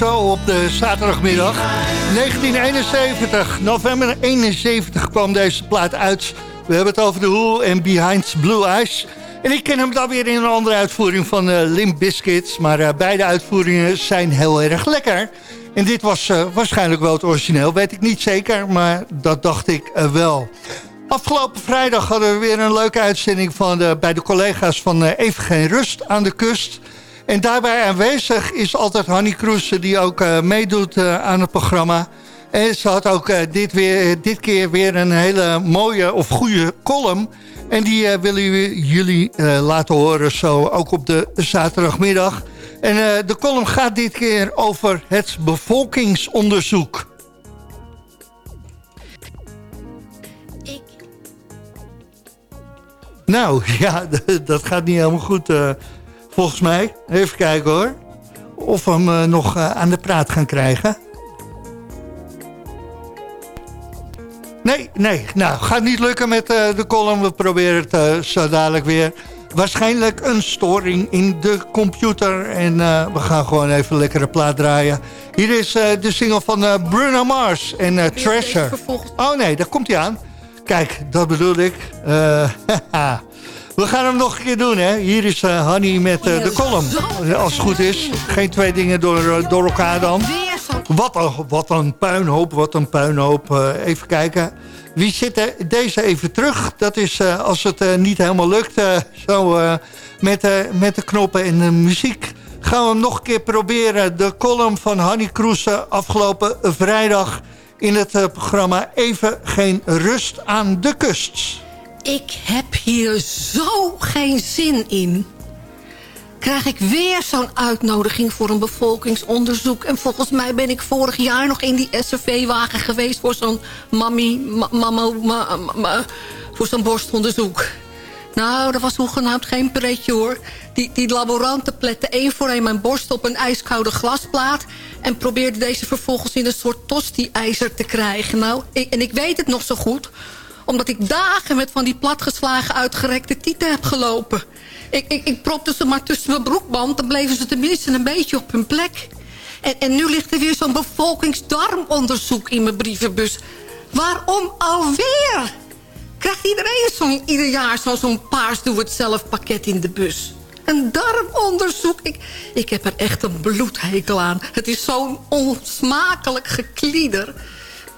op de zaterdagmiddag. 1971, november 71 kwam deze plaat uit. We hebben het over de Who en Behind Blue Eyes. En ik ken hem dan weer in een andere uitvoering van eh Limp Bizkit. Maar eh, beide uitvoeringen zijn heel erg lekker. En dit was eh, waarschijnlijk wel het origineel, weet ik niet zeker. Maar dat dacht ik eh, wel. Afgelopen vrijdag hadden we weer een leuke uitzending van bij de collega's van eh, Even Geen Rust aan de kust. En daarbij aanwezig is altijd Hanny Kroes die ook eh, meedoet eh, aan het programma. En ze had ook eh, dit, weer, dit keer weer een hele mooie of goede column. En die eh, willen jullie eh, laten horen zo ook op de zaterdagmiddag. En eh, de column gaat dit keer over het bevolkingsonderzoek. Nou, ja, dat gaat niet helemaal goed eh, volgens mij. Even kijken hoor. Of we hem eh, nog eh, aan de praat gaan krijgen. Nee, nee. Nou, gaat niet lukken met eh, de column. We proberen het zo dadelijk weer. Waarschijnlijk een storing in de computer. En we gaan gewoon even lekkere plaat draaien. Hier is de single van Bruno Mars en Treasure. Oh nee, daar komt hij aan. Kijk, dat bedoel ik. We gaan hem nog een keer doen, hè. Hier is eh, Honey met eh, de column. Als het goed is. Geen twee dingen door, eh, door elkaar dan. Wat een, wat een puinhoop, wat een puinhoop. Even kijken. Wie zit er? Deze even terug. Dat is als het niet helemaal lukt. zo met, met de knoppen en de muziek. Gaan we hem nog een keer proberen. De column van Hanny Kroese afgelopen vrijdag... in het programma Even Geen Rust aan de Kust. Ik heb hier zo geen zin in. Krijg ik weer zo'n uitnodiging voor een bevolkingsonderzoek. En volgens mij ben ik vorig jaar nog in die SRV-wagen geweest... voor zo'n mammy, ma, mama, ma- ma- voor zo'n borstonderzoek. Nou, dat was hoegenaamd geen pretje hoor. Die, die laboranten pletten één voor één mijn borst op een ijskoude glasplaat... en probeerden deze vervolgens in een soort tosti-ijzer te krijgen. Nou, ik, en ik weet het nog zo goed omdat ik dagen met van die platgeslagen uitgerekte tieten heb gelopen. Ik, ik, ik propte ze maar tussen mijn broekband... dan bleven ze tenminste een beetje op hun plek. En, en nu ligt er weer zo'n bevolkingsdarmonderzoek in mijn brievenbus. Waarom alweer? Krijgt iedereen zo'n, ieder jaar zo'n zo'n paars doe-het-zelf pakket in de bus? Een darmonderzoek? Ik, ik heb er echt een bloedhekel aan. Het is zo'n onsmakelijk geklieder.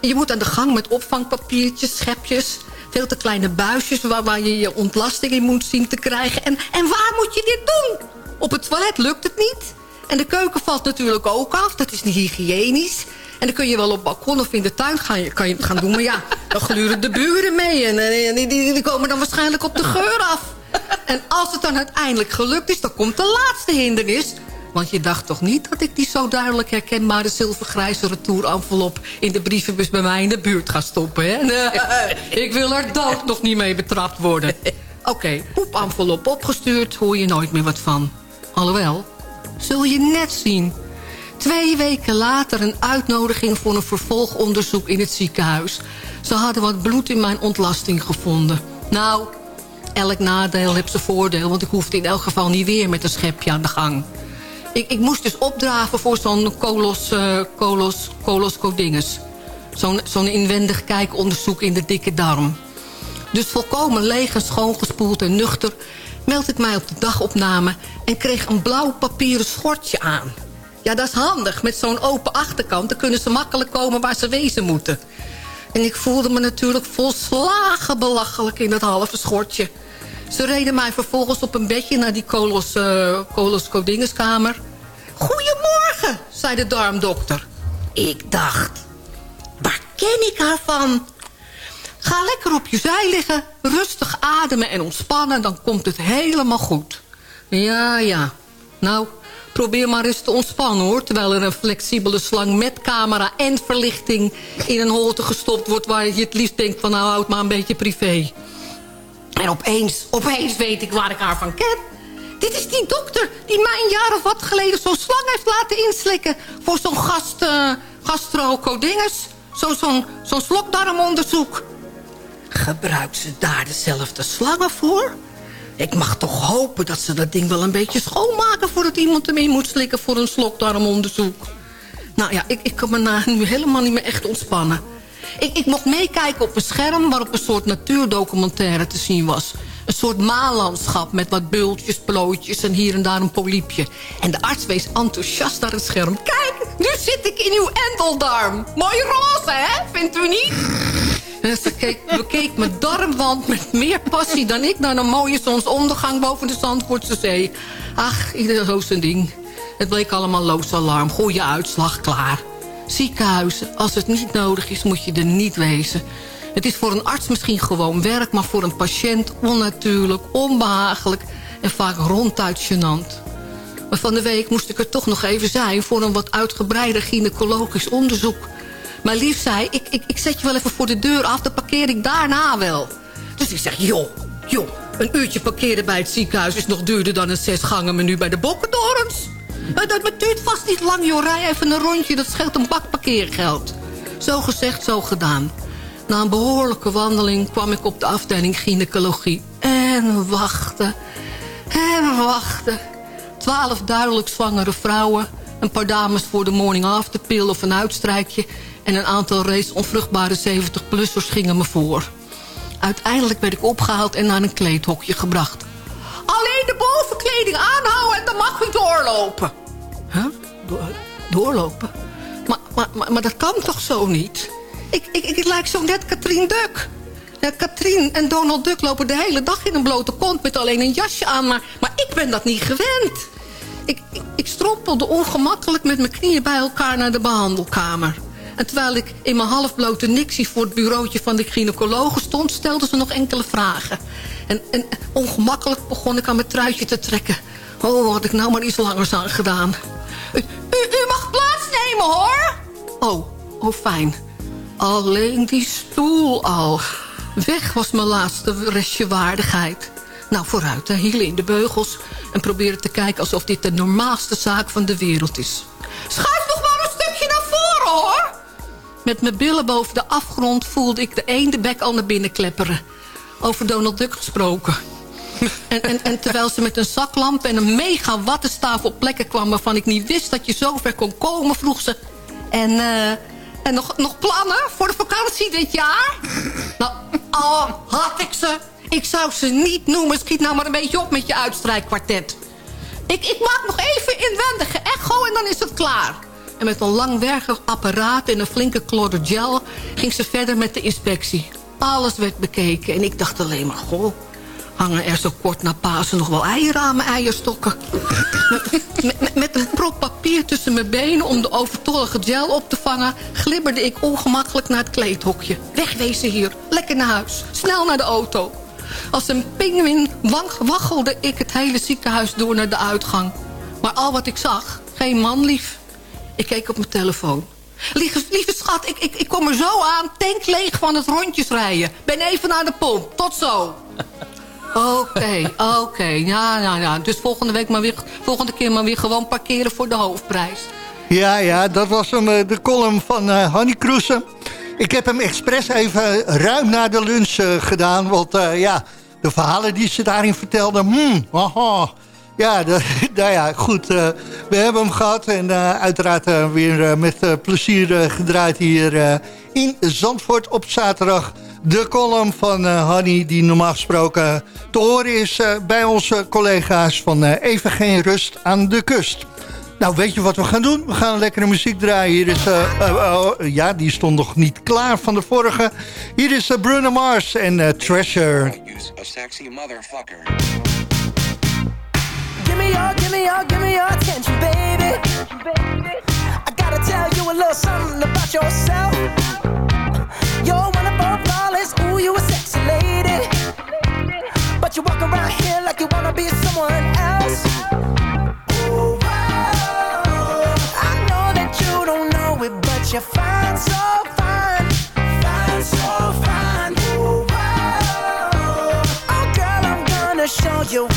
Je moet aan de gang met opvangpapiertjes, schepjes... veel te kleine buisjes waar, waar je je ontlasting in moet zien te krijgen. En, en waar moet je dit doen? Op het toilet lukt het niet. En de keuken valt natuurlijk ook af. Dat is niet hygiënisch. En dan kun je wel op balkon of in de tuin gaan, kan je gaan doen. Maar ja, dan gluren de buren mee. En, die, die, die komen dan waarschijnlijk op de geur af. En als het dan uiteindelijk gelukt is, dan komt de laatste hindernis. Want je dacht toch niet dat ik die zo duidelijk herkenbare zilvergrijze retourenvelop in de brievenbus bij mij in de buurt ga stoppen, hè? Nee, ik wil er dood nog niet mee betrapt worden. Oké, poepenvelop opgestuurd, hoor je nooit meer wat van. Alhoewel, zul je net zien. Twee weken later een uitnodiging voor een vervolgonderzoek in het ziekenhuis. Ze hadden wat bloed in mijn ontlasting gevonden. Nou, elk nadeel heeft zijn voordeel... want ik hoefde in elk geval niet weer met een schepje aan de gang. Ik, ik moest dus opdraven voor zo'n kolos, codingus. Zo'n zo'n inwendig kijkonderzoek in de dikke darm. Dus volkomen leeg en schoongespoeld en nuchter... meld ik mij op de dagopname en kreeg een blauw papieren schortje aan. Ja, dat is handig. Met zo'n open achterkant... dan kunnen ze makkelijk komen waar ze wezen moeten. En ik voelde me natuurlijk volslagen belachelijk in dat halve schortje. Ze reden mij vervolgens op een bedje naar die kolos, Codingeskamer. Goedemorgen, zei de darmdokter. Ik dacht, waar ken ik haar van? Ga lekker op je zij liggen, rustig ademen en ontspannen... dan komt het helemaal goed. Ja, ja. Nou, probeer maar eens te ontspannen, hoor... terwijl er een flexibele slang met camera en verlichting... in een holte gestopt wordt waar je het liefst denkt van... nou, houd maar een beetje privé. En opeens, opeens weet ik waar ik haar van ken. Dit is die dokter die mij een jaar of wat geleden zo'n slang heeft laten inslikken... voor zo'n gast, uh. Zo'n zo'n zo'n slokdarmonderzoek. Gebruikt ze daar dezelfde slangen voor? Ik mag toch hopen dat ze dat ding wel een beetje schoonmaken... voordat iemand in moet slikken voor een slokdarmonderzoek. Nou ja, ik, ik kan me nu helemaal niet meer echt ontspannen. Ik, ik mocht meekijken op een scherm waarop een soort natuurdocumentaire te zien was. Een soort maalandschap met wat bultjes, plooitjes en hier en daar een polypje. En de arts wees enthousiast naar het scherm. Kijk, nu zit ik in uw endeldarm. Mooi roze, hè? Vindt u niet? En ze keek, bekeek mijn darmwand met meer passie dan ik... naar een mooie zonsondergang boven de Zandvoortse zee. Ach, ieder zo zijn ding. Het bleek allemaal loos alarm. Goeie uitslag, klaar. Ziekenhuizen, als het niet nodig is, moet je er niet wezen. Het is voor een arts misschien gewoon werk... maar voor een patiënt onnatuurlijk, onbehagelijk... en vaak ronduit gênant. Maar van de week moest ik er toch nog even zijn... voor een wat uitgebreider gynaecologisch onderzoek. Maar lief zei, ik, ik, ik zet je wel even voor de deur af... dan parkeer ik daarna wel. Dus ik zeg, joh, joh... een uurtje parkeren bij het ziekenhuis... is nog duurder dan een zesgangen menu bij de Bokkendorens. Dat dat duurt vast niet lang, joh. Rij even een rondje, dat scheelt een bak parkeergeld. Zo gezegd, zo gedaan. Na een behoorlijke wandeling kwam ik op de afdeling gynaecologie. En wachten. En wachten. Twaalf duidelijk zwangere vrouwen. Een paar dames voor de morning after pill of een uitstrijkje. En een aantal race onvruchtbare 70-plussers gingen me voor. Uiteindelijk werd ik opgehaald en naar een kleedhokje gebracht. Alleen de bovenkleding aanhouden en dan mag u doorlopen. Huh? Do- doorlopen? Maar, maar, maar dat kan toch zo niet? Ik, ik, ik lijk zo net Katrien Duk. Katrien en Donald Duck lopen de hele dag in een blote kont... met alleen een jasje aan, maar, maar ik ben dat niet gewend. Ik, ik, strompelde ongemakkelijk met mijn knieën bij elkaar naar de behandelkamer. En terwijl ik in mijn halfblote nixie voor het bureautje van de gynaecoloog stond... stelden ze nog enkele vragen. En, en ongemakkelijk begon ik aan mijn truitje te trekken. Oh, had ik nou maar iets langers aan gedaan. U mag plaatsnemen, hoor. Oh, oh, fijn. Alleen die stoel al. Weg was mijn laatste restje waardigheid. Nou, vooruit, hè, hielen in de beugels... en proberen te kijken alsof dit de normaalste zaak van de wereld is. Schuif nog maar een stukje naar voren, hoor! Met mijn billen boven de afgrond voelde ik de eendebek al naar binnen klepperen. Over Donald Duck gesproken. En, en, en terwijl ze met een zaklamp en een mega wattenstaaf op plekken kwam... waarvan ik niet wist dat je zover kon komen, vroeg ze... En, eh, en nog, nog plannen voor de vakantie dit jaar? Nou, oh, had ik ze. Ik zou ze niet noemen. Schiet nou maar een beetje op met je uitstrijkkwartet. Ik, ik maak nog even inwendige echo en dan is het klaar. En met een langwerpig apparaat en een flinke klodder gel... ging ze verder met de inspectie. Alles werd bekeken en ik dacht alleen maar... goh, hangen er zo kort na Pasen nog wel eieren aan mijn eierstokken. met, een prop papier tussen mijn benen om de overtollige gel op te vangen... glibberde ik ongemakkelijk naar het kleedhokje. Wegwezen hier, lekker naar huis, snel naar de auto. Als een pinguïn waggelde ik het hele ziekenhuis door naar de uitgang. Maar al wat ik zag, geen man lief. Ik keek op mijn telefoon. Lieve, lieve schat, ik, ik, ik kom er zo aan. Tank leeg van het rondjes rijden. Ben even naar de pomp. Tot zo. Oké, oké. Ja, ja, ja. Dus volgende, week maar weer, volgende keer maar weer gewoon parkeren voor de hoofdprijs. Ja, ja, dat was hem, eh, de column van eh Hanny Kroesen. Ik heb hem expres even ruim na de lunch eh, gedaan. Want ja, de verhalen die ze daarin vertelde... Hmm, aha, ja, de, nou ja, goed. we hebben hem gehad. En uiteraard weer met plezier gedraaid hier in Zandvoort op zaterdag. De column van eh Hanny, die normaal gesproken te horen is... eh, bij onze collega's van eh, Even Geen Rust aan de Kust. Nou, weet je wat we gaan doen? We gaan lekkere muziek draaien. Hier is, eh, oh, ja, die stond nog niet klaar van de vorige. Hier is Bruno Mars en Treasure. A sexy motherfucker. Give me your, give me your, attention, baby. I gotta tell you a little something about yourself. You're wonderful, flawless, ooh, you a sexy lady. But you walk around here like you wanna be someone else. Ooh, wow. I know that you don't know it, but you're fine, so fine. Fine, so fine. Ooh, wow. Oh, girl, I'm gonna show you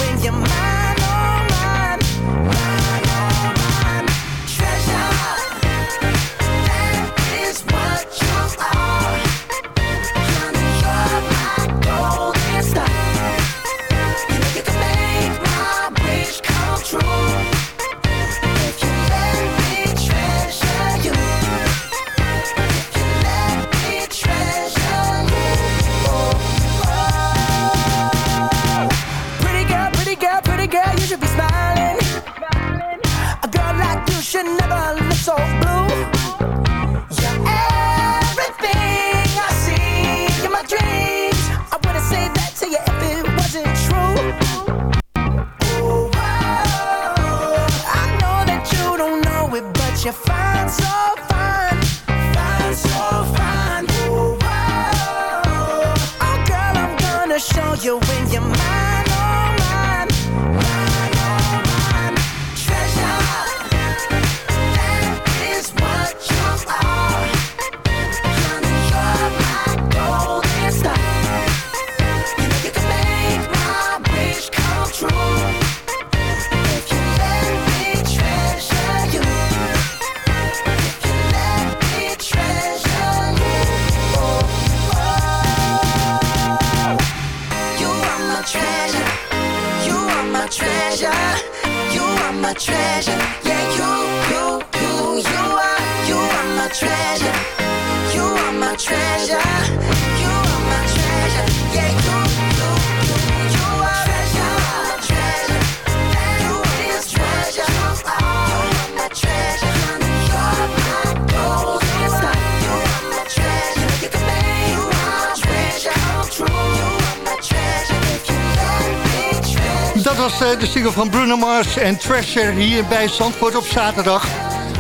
de single van Bruno Mars en Treasure hier bij Zandvoort op zaterdag.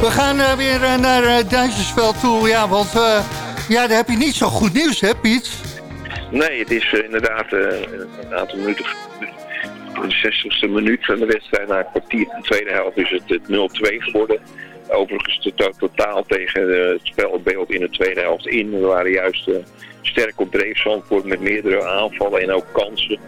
We gaan eh, weer eh, naar uh, Duitsersveld toe, ja, want eh, ja, daar heb je niet zo goed nieuws, hè Piet? Nee, het is eh, inderdaad eh, een aantal minuten. De 60ste minuut van de wedstrijd na een kwartier in de tweede helft is het, het 0-2 geworden. Overigens to- totaal tegen eh, het spelbeeld in de tweede helft in. We waren juist eh, sterk op dreef Zandvoort met meerdere aanvallen en ook kansen.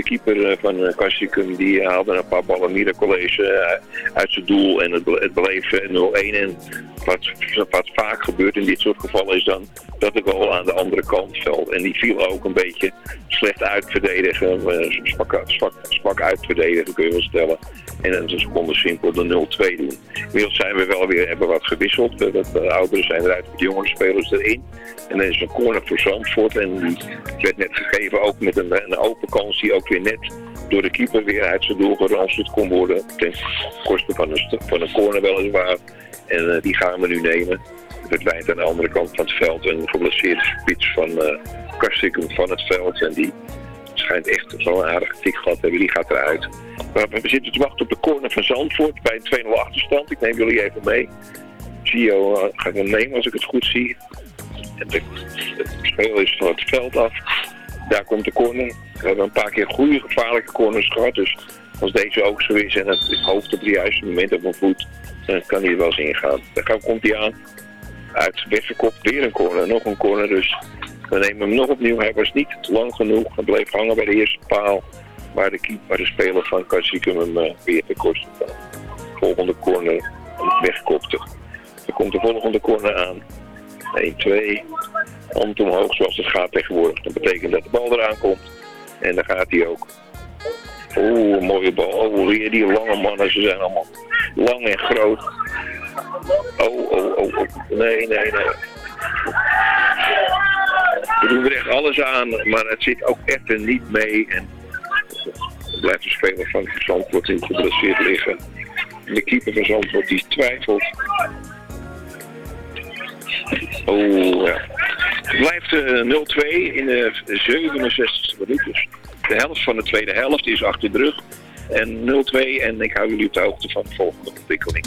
De keeper eh, van uh, Kassikum die haalde een paar ballen eh, uit zijn doel en het, ble- het bleef eh, 0-1. En wat, wat vaak gebeurt in dit soort gevallen is dan dat de goal aan de andere kant valt. En die viel ook een beetje slecht uitverdedigen, eh, zwak, zwak, zwak uitverdedigen kun je wel stellen. En dan ze konden simpel de 0-2 doen. Inmiddels zijn we wel weer, hebben wat gewisseld. Eh, de ouderen zijn eruit, de jongere spelers erin. En dan is een corner voor Zandvoort. En die werd net gegeven ook met een, een open kans die ook weer net door de keeper weer uit zijn doel geranseld kon worden. Ten koste van een, een corner weliswaar. En eh, die gaan we nu nemen. Het lijnt aan de andere kant van het veld een geblesseerde spits van uh, van het veld. En die schijnt echt zo'n aardige tik gehad te hebben. Die gaat eruit. Maar we zitten te wachten op de corner van Zandvoort bij een 2-0 achterstand. Ik neem jullie even mee. Gio uh, ik hem nemen als ik het goed zie. De, het speel is van het veld af. Daar komt de corner. We hebben een paar keer goede gevaarlijke corners gehad. Dus als deze ook zo is en het hoofd op het juiste moment op mijn voet, dan kan hij er wel eens ingaan. Dan komt hij aan. Uit Westerkop weer een corner, nog een corner. Dus we nemen hem nog opnieuw. Hij was niet lang genoeg. Hij bleef hangen bij de eerste paal. Waar de, keeper, waar de speler van Kassikum hem eh, weer te kosten kwam. Volgende corner wegkopte. Er komt de volgende corner aan. 1, 2. Hand omhoog zoals het gaat tegenwoordig. Dat betekent dat de bal eraan komt. En dan gaat hij ook. Oeh, mooie bal. Oh, weer die lange mannen. Ze zijn allemaal lang en groot. Oh, oh, oh, oh. Nee, nee, nee. We doen er echt alles aan, maar het zit ook echt er niet mee. En blijft de speler van Zandvoort in geblesseerd liggen. En de keeper van Zandvoort die twijfelt. Oh, ja. Het blijft eh, 0-2 in de 67e minuut. Dus de helft van de tweede helft is achter de rug. En 0-2 en ik hou jullie op de hoogte van de volgende ontwikkeling.